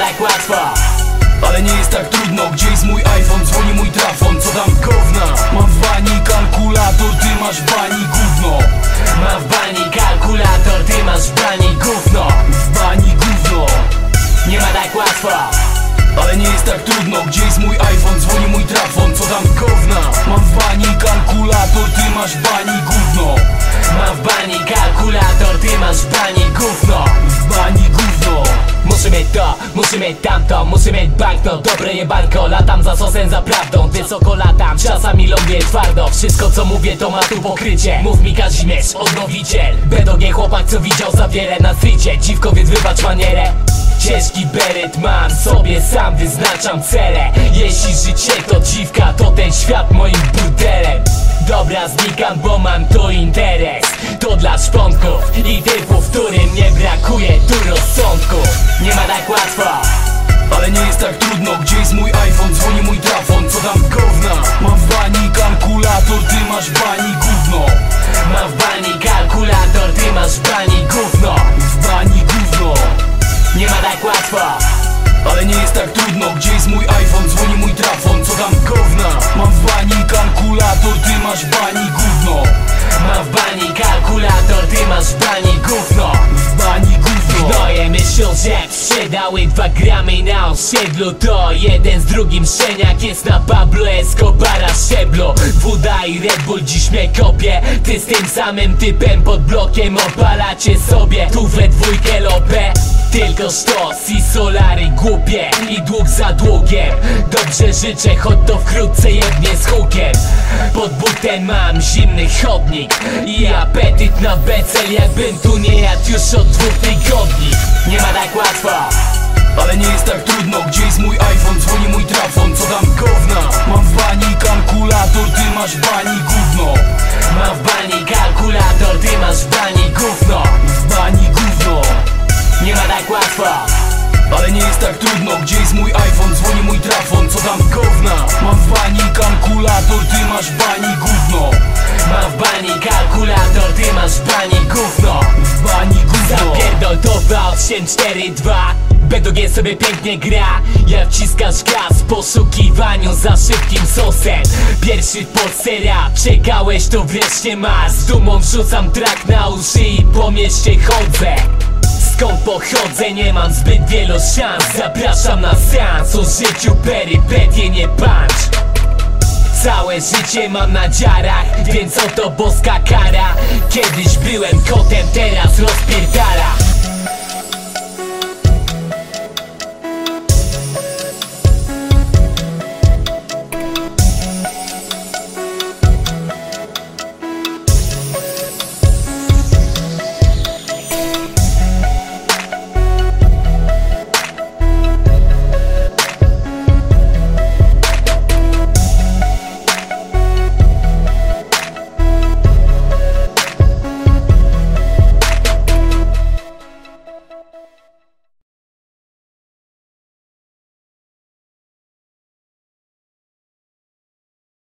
Tak łatwo Ale nie jest tak trudno, gdzie jest mój iPhone? Dzwoni mój trafon, co tam gówna? Mam w bani kalkulator, ty masz w bani gówno Mam w bani kalkulator, ty masz w bani gówno W bani gówno Nie ma tak łatwo Ale nie jest tak trudno, gdzie jest mój iPhone? Dzwoni mój trafon, co tam gówna? Mam w bani kalkulator, ty masz w bani gówno Mam w bani kalkulator, ty masz w bani muszę mieć tamto Muszę mieć bankno, dobre jebanko Latam za sosem, za prawdą, wysoko latam Czasami ląduję twardo. Wszystko co mówię to ma tu pokrycie. Mów mi Kazimierz, odnowiciel. Bedogie chłopak co widział za wiele na streetie. Dziwko więc wybacz manierę. Ciężki beret mam sobie, sam wyznaczam cele. Jeśli życie to dziwka, to ten świat moim burdelem Dobra, znikam, bo mam tu interes gdzie jest mój iPhone? Dzwoni mój trafon, co tam gówna? Mam w bani kalkulator, ty masz bani osiedlu To jeden z drugim szczeniak jest na Pablo Escobara szczeblu Woda i Red Bull dziś mnie kopie Ty z tym samym typem pod blokiem opalacie sobie Tu we dwójkę lopę. Tylko sztos i solary głupie I dług za długiem. Dobrze życzę, choć to wkrótce jednie z hukiem. Pod butem mam zimny chodnik I apetyt na becel Jakbym tu nie jadł już od dwóch tygodni. Nie ma tak łatwo Ale nie jest tak trudno, gdzie jest mój iPhone? Dzwoni mój trafon, co tam gówna? Mam w bani kalkulator, ty masz w bani gówno Mam w bani kalkulator, ty masz w bani gówno W bani gówno Nie ma tak łatwo Ale nie jest tak trudno, gdzie jest mój iPhone? Dzwoni mój trafon, co tam gówna? Mam w bani kalkulator, ty masz w bani gówno Mam w bani kalkulator, ty masz w bani gówno W bani gówno Zapierdol to 2842 BDG sobie pięknie gra. Jak wciskasz gaz w poszukiwaniu za szybkim sosem. Pierwszy posera, czekałeś to wreszcie masz. Z dumą rzucam trak na uszy i po mieście chodzę. Skąd pochodzę nie mam zbyt wielu szans. Zapraszam na seans o życiu perypetie nie punch Całe życie mam na dziarach, więc oto boska kara. Kiedyś byłem kotem, teraz rozpierdala